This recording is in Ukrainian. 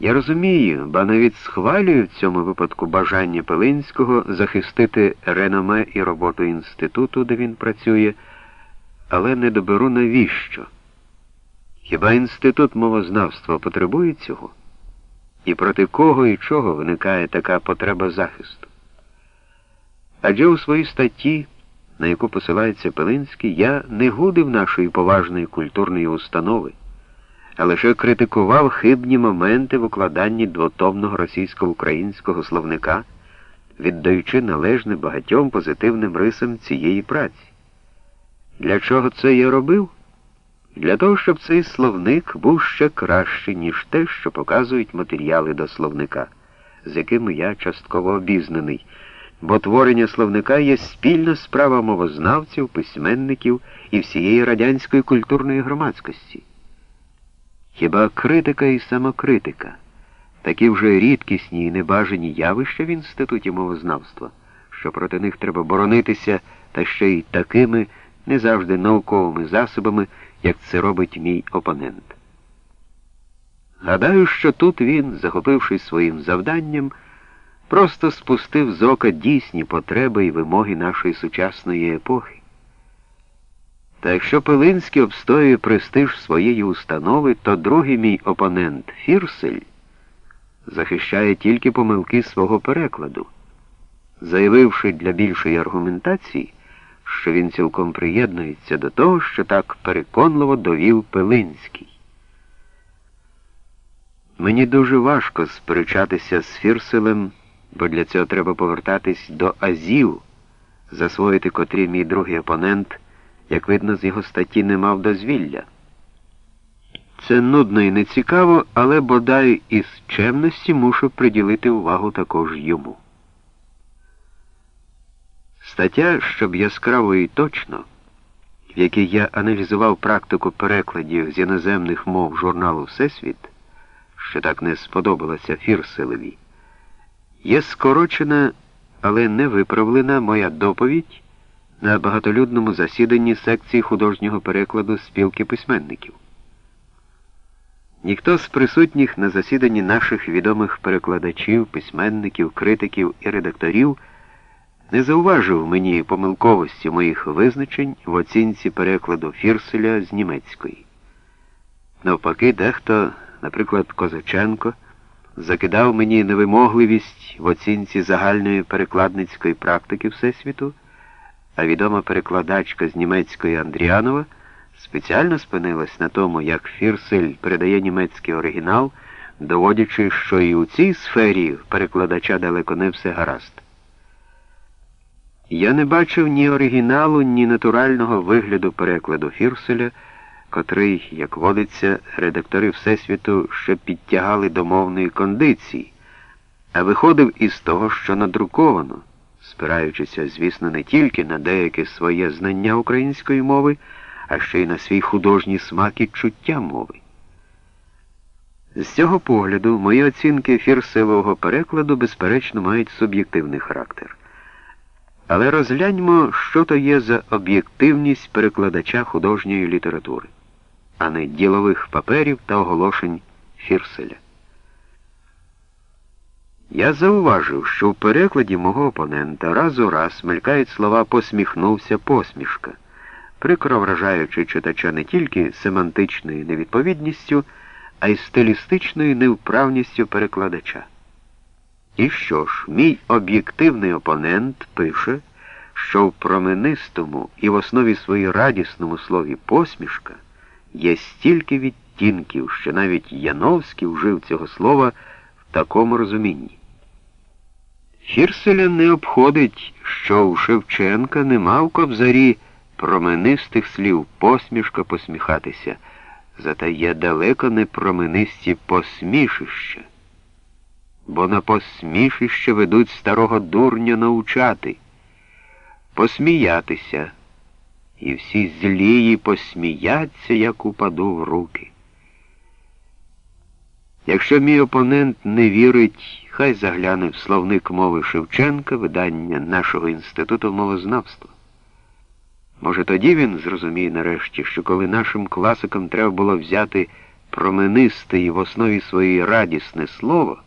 Я розумію, ба навіть схвалюю в цьому випадку бажання Пилинського захистити реноме і роботу інституту, де він працює, але не доберу навіщо. Хіба інститут мовознавства потребує цього? І проти кого і чого виникає така потреба захисту? Адже у своїй статті, на яку посилається Пилинський, я не гудив нашої поважної культурної установи а лише критикував хибні моменти в укладанні двотомного російсько-українського словника, віддаючи належне багатьом позитивним рисам цієї праці. Для чого це я робив? Для того, щоб цей словник був ще кращий, ніж те, що показують матеріали до словника, з якими я частково обізнаний, бо творення словника є спільна справа мовознавців, письменників і всієї радянської культурної громадськості. Хіба критика і самокритика, такі вже рідкісні і небажані явища в інституті мовознавства, що проти них треба боронитися та ще й такими не завжди науковими засобами, як це робить мій опонент. Гадаю, що тут він, захопившись своїм завданням, просто спустив з ока дійсні потреби і вимоги нашої сучасної епохи. Та якщо Пилинський обстоює престиж своєї установи, то другий мій опонент Фірсель захищає тільки помилки свого перекладу, заявивши для більшої аргументації, що він цілком приєднується до того, що так переконливо довів Пилинський. Мені дуже важко сперечатися з Фірселем, бо для цього треба повертатись до Азів, засвоїти котрі мій другий опонент як видно, з його статті не мав дозвілля. Це нудно і нецікаво, але бодай із чемності мушу приділити увагу також йому. Стаття, щоб яскраво і точно, в якій я аналізував практику перекладів з іноземних мов журналу Всесвіт, що так не сподобалася Фірселеві, є скорочена, але не виправлена моя доповідь на багатолюдному засіданні секції художнього перекладу спілки письменників. Ніхто з присутніх на засіданні наших відомих перекладачів, письменників, критиків і редакторів не зауважив мені помилковості моїх визначень в оцінці перекладу Фірселя з німецької. Навпаки, дехто, наприклад, Козаченко, закидав мені невимогливість в оцінці загальної перекладницької практики Всесвіту а відома перекладачка з німецької Андріанова спеціально спинилась на тому, як Фірсель передає німецький оригінал, доводячи, що і у цій сфері перекладача далеко не все гаразд. Я не бачив ні оригіналу, ні натурального вигляду перекладу Фірселя, котрий, як водиться, редактори Всесвіту ще підтягали до мовної кондиції, а виходив із того, що надруковано спираючися, звісно, не тільки на деяке своє знання української мови, а ще й на свій художній смак і чуття мови. З цього погляду мої оцінки фірсилового перекладу, безперечно, мають суб'єктивний характер. Але розгляньмо, що то є за об'єктивність перекладача художньої літератури, а не ділових паперів та оголошень Фірселя. Я зауважив, що в перекладі мого опонента раз у раз мелькають слова посміхнувся посмішка, прикро вражаючи читача не тільки семантичною невідповідністю, а й стилістичною невправністю перекладача. І що ж, мій об'єктивний опонент пише, що в променистому і в основі своїй радісному слові посмішка є стільки відтінків, що навіть Яновський вжив цього слова в такому розумінні. Фірселя не обходить, що у Шевченка нема в кобзарі променистих слів посмішка посміхатися, зате є далеко не променисті посмішища, бо на посмішище ведуть старого дурня научати, посміятися, і всі злії посміяться, як упаду в руки. Якщо мій опонент не вірить, хай загляне в словник мови Шевченка, видання нашого інституту мовознавства. Може, тоді він зрозуміє нарешті, що коли нашим класикам треба було взяти променисте і в основі своєї радісне слово.